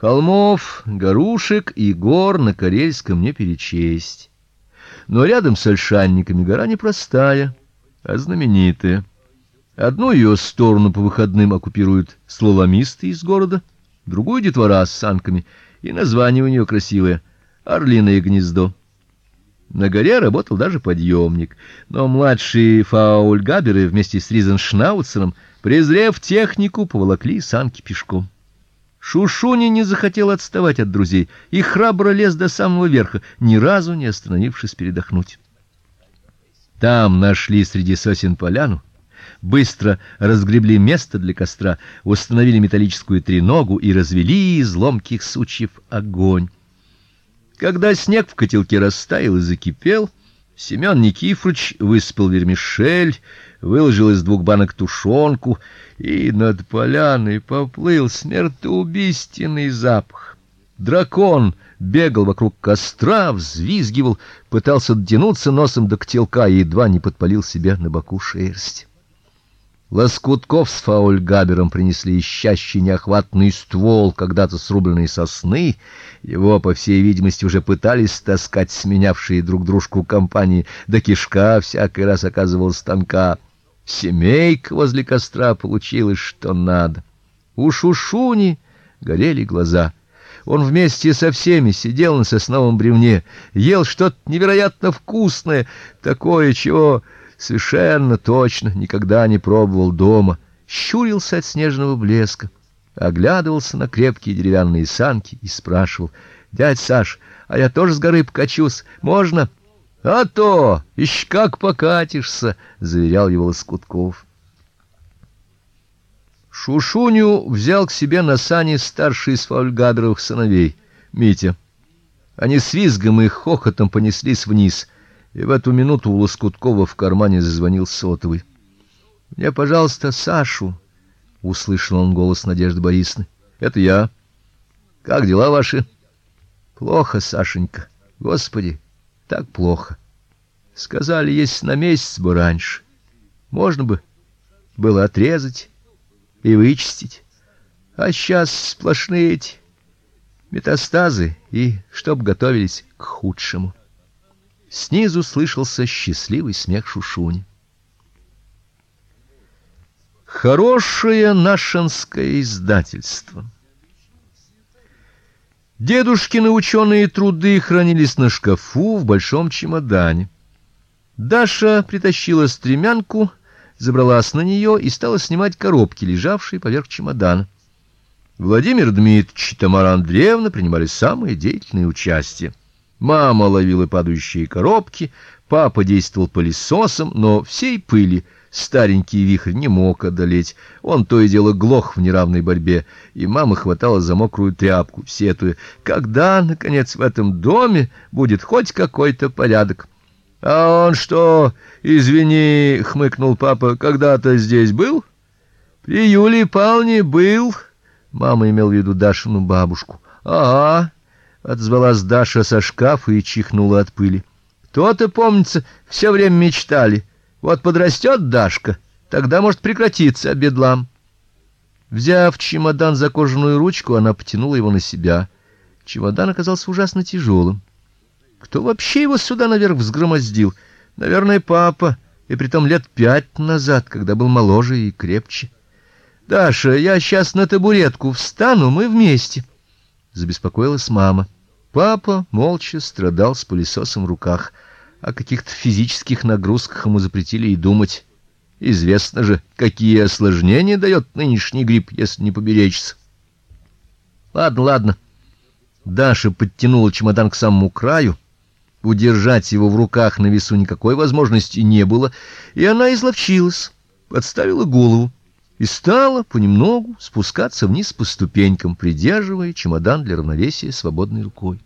Холмов, горушек и гор на Карельском не перечесть. Но рядом с Ольшанниками гора не простая, а знаменитая. Одну ее сторону по выходным оккупируют слаломисты из города, другую детвора с санками, и название у нее красивое Орлиное гнездо. На горе работал даже подъемник, но младшие фаульгаберы вместе с Ризеншнауцером, презрев технику, поволокли санки пешком. Шушуни не захотел отставать от друзей и храбро лез до самого верха, ни разу не остановившись передохнуть. Там нашли среди сосен поляну, быстро разгребли место для костра, установили металлическую треногу и развели из ломких сучьев огонь. Когда снег в котелке растаял и закипел, Семен Никифорович выспал вермишель, выложил из двух банок тушенку, и над поляной поплыл смертоубийственный запах. Дракон бегал вокруг костра, взвизгивал, пытался дотянуться носом до котелка и едва не подпалил себе на боку шерсть. Лоскутков с фаульгабером принесли ищащий неохватный ствол когда-то срубленной сосны. Его, по всей видимости, уже пытались таскать сменявшие друг дружку компании, да кишка всякий раз оказывалась тонка. Семейка возле костра получилось что надо. У Шушуни горели глаза. Он вместе со всеми сидел на сосновом бревне, ел что-то невероятно вкусное, такое, чего совершенно точно никогда не пробовал дома, щурился от снежного блеска, оглядывался на крепкие деревянные санки и спрашивал: "Дядь Саш, а я тоже с горы покачусь, можно?" "А то, ищ как покатишься", заверял его Лоскутков. Шушуню взял к себе на сани старший из Фольгадровых сыновей, Митя. Они с визгом и хохотом понеслись вниз. И в эту минуту у Лоскуткова в кармане зазвонил сотовый. "Мне, пожалуйста, Сашу", услышал он голос Надежды Борисовны. "Это я. Как дела ваши?" "Плохо, Сашенька. Господи, так плохо. Сказали, есть на месяц бы раньше. Можно бы было отрезать и вычистить. А сейчас сплошные эти метастазы, и чтоб готовились к худшему. Снизу слышался счастливый смех Шушуни. Хорошее нашинское издательство. Дедушкины ученые труды хранились на шкафу в большом чемодане. Даша притащила стремянку, забралась на нее и стала снимать коробки, лежавшие поверх чемодана. Владимир Дмитриевич и Тамара Андреевна принимали самое деятельное участие. Мама ловила падающие коробки, папа действовал пылесосом, но всей пыли старенький вихрь не мог одолеть. Он то и дело глох в неравной борьбе, и мама хватала за мокрую тряпку, сетуя: "Когда наконец в этом доме будет хоть какой-то порядок?" "А он что, извини", хмыкнул папа, "когда-то здесь был?" "При Юлии Павловне был", мама имела в виду Дашину бабушку. "Ага", отзвалась Даша со шкафа и чихнула от пыли. То-то, помнится, все время мечтали. Вот подрастет Дашка, тогда может прекратиться бедлам. Взяв чемодан за кожаную ручку, она потянула его на себя. Чемодан оказался ужасно тяжелым. Кто вообще его сюда наверх взгромоздил? Наверное, папа, и притом лет пять назад, когда был моложе и крепче. Даша, я сейчас на табуретку встану, мы вместе. Забеспокоилась мама. Папа молча страдал с пылесосом в руках. О каких-то физических нагрузках ему запретили и думать. Известно же, какие осложнения дает нынешний грипп, если не поберечься. Ладно, ладно. Даша подтянула чемодан к самому краю. Удержать его в руках на весу никакой возможности не было, и она изловчилась, подставила голову и стала понемногу спускаться вниз по ступенькам, придерживая чемодан для равновесия свободной рукой.